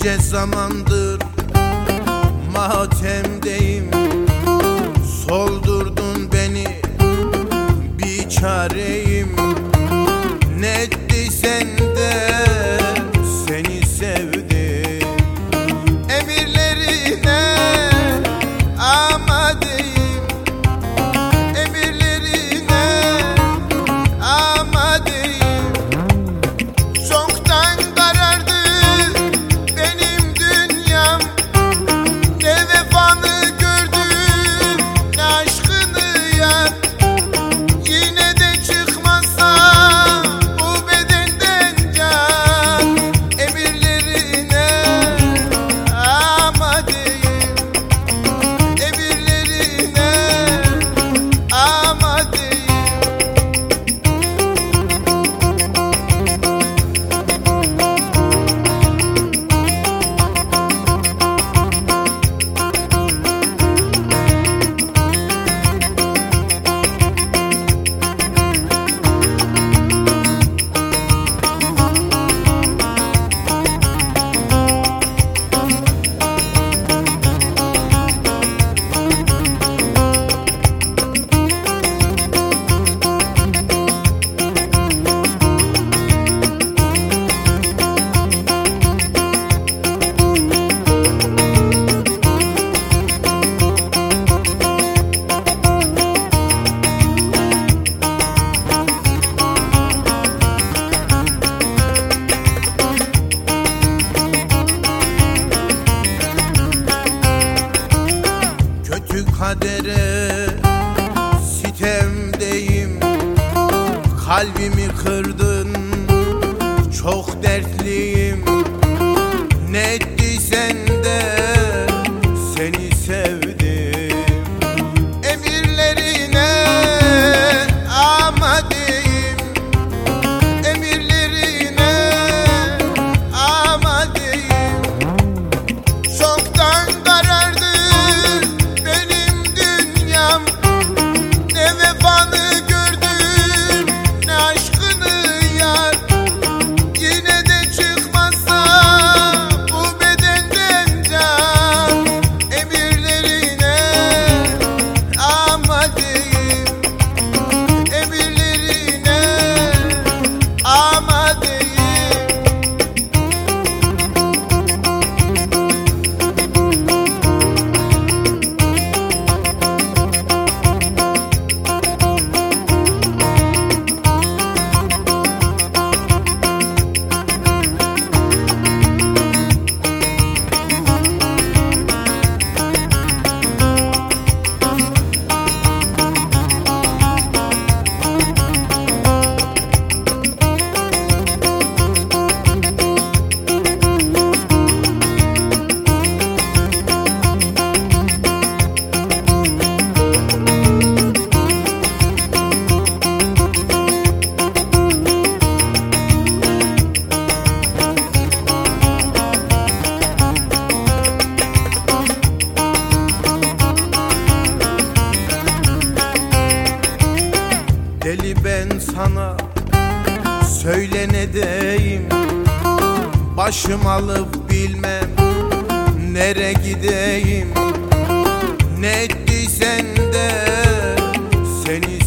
nice zamandır matemdeyim. Soldurdun beni bir çare kadere sitemdeyim. Kalbimi kırdın çok dertliyim. Ne sana Söyle ne deyim Başım alıp bilmem Nere gideyim. Ne ettiysen de Seni